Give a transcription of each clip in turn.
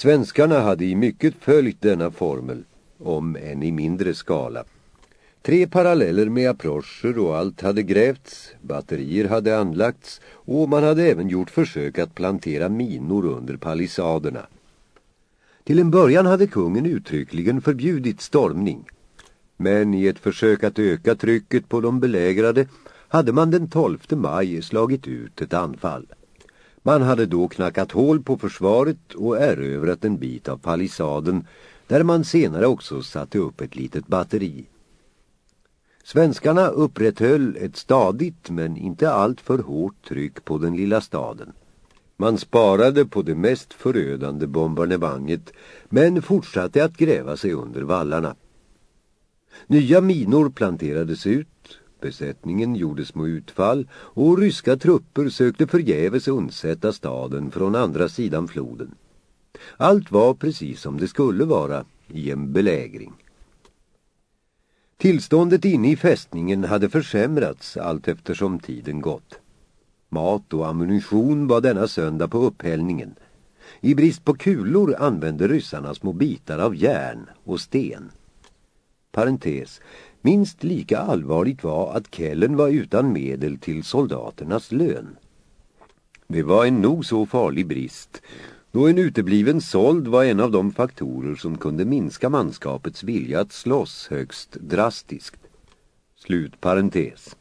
Svenskarna hade i mycket följt denna formel, om än i mindre skala. Tre paralleller med approcher och allt hade grävts, batterier hade anlagts och man hade även gjort försök att plantera minor under palissaderna. Till en början hade kungen uttryckligen förbjudit stormning. Men i ett försök att öka trycket på de belägrade hade man den 12 maj slagit ut ett anfall. Man hade då knackat hål på försvaret och erövrat en bit av palissaden där man senare också satte upp ett litet batteri. Svenskarna upprätthöll ett stadigt men inte alltför hårt tryck på den lilla staden. Man sparade på det mest förödande bombardemanget men fortsatte att gräva sig under vallarna. Nya minor planterades ut, besättningen gjorde små utfall och ryska trupper sökte förgäves undsätta staden från andra sidan floden. Allt var precis som det skulle vara i en belägring. Tillståndet inne i fästningen hade försämrats allt eftersom tiden gått. Mat och ammunition var denna söndag på upphällningen. I brist på kulor använde ryssarna små bitar av järn och sten. Parentes. Minst lika allvarligt var att Kellen var utan medel till soldaternas lön. Det var en nog så farlig brist då en utebliven såld var en av de faktorer som kunde minska manskapets vilja att slåss högst drastiskt. Slut parentes.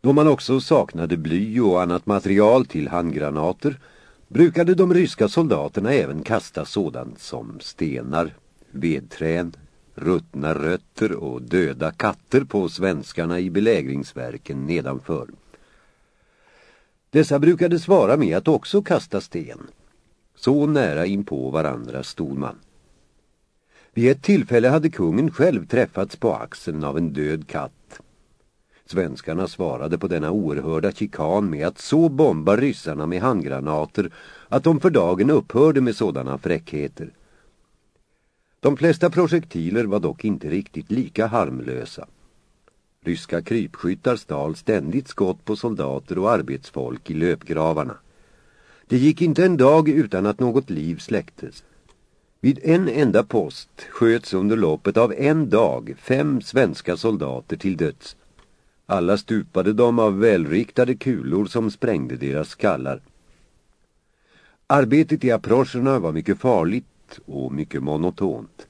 Då man också saknade bly och annat material till handgranater brukade de ryska soldaterna även kasta sådant som stenar, vedträn, ruttna rötter och döda katter på svenskarna i belägringsverken nedanför. Dessa brukade svara med att också kasta sten. Så nära in på varandra stod man. Vid ett tillfälle hade kungen själv träffats på axeln av en död katt. Svenskarna svarade på denna oerhörda chikan med att så bomba ryssarna med handgranater att de för dagen upphörde med sådana fräckheter. De flesta projektiler var dock inte riktigt lika harmlösa. Ryska krypskyttar stal ständigt skott på soldater och arbetsfolk i löpgravarna. Det gick inte en dag utan att något liv släcktes. Vid en enda post sköts under loppet av en dag fem svenska soldater till döds. Alla stupade de av välriktade kulor som sprängde deras skallar. Arbetet i approcherna var mycket farligt och mycket monotont.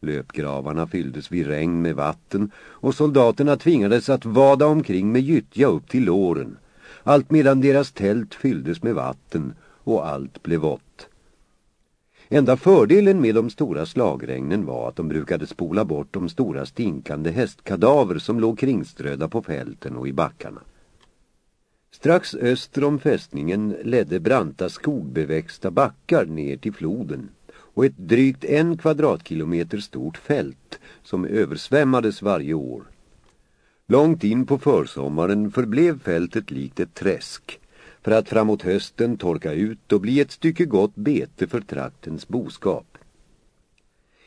Löpgravarna fylldes vid regn med vatten och soldaterna tvingades att vada omkring med gyttja upp till låren allt medan deras tält fylldes med vatten och allt blev vått. Enda fördelen med de stora slagregnen var att de brukade spola bort de stora stinkande hästkadaver som låg kringströda på fälten och i backarna. Strax öster om fästningen ledde branta skogbeväxta backar ner till floden och ett drygt en kvadratkilometer stort fält som översvämmades varje år. Långt in på försommaren förblev fältet likt ett träsk för att framåt hösten torka ut och bli ett stycke gott bete för traktens boskap.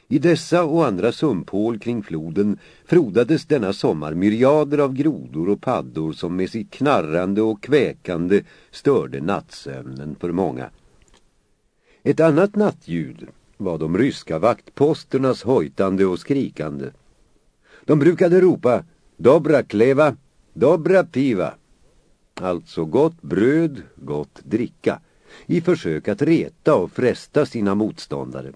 I dessa och andra sumphål kring floden frodades denna sommar myriader av grodor och paddor som med sitt knarrande och kväkande störde nattsömnen för många. Ett annat nattljud var de ryska vaktposternas hojtande och skrikande. De brukade ropa Dobra kleva, dobra piva. Alltså gott bröd, gott dricka. I försök att reta och fresta sina motståndare.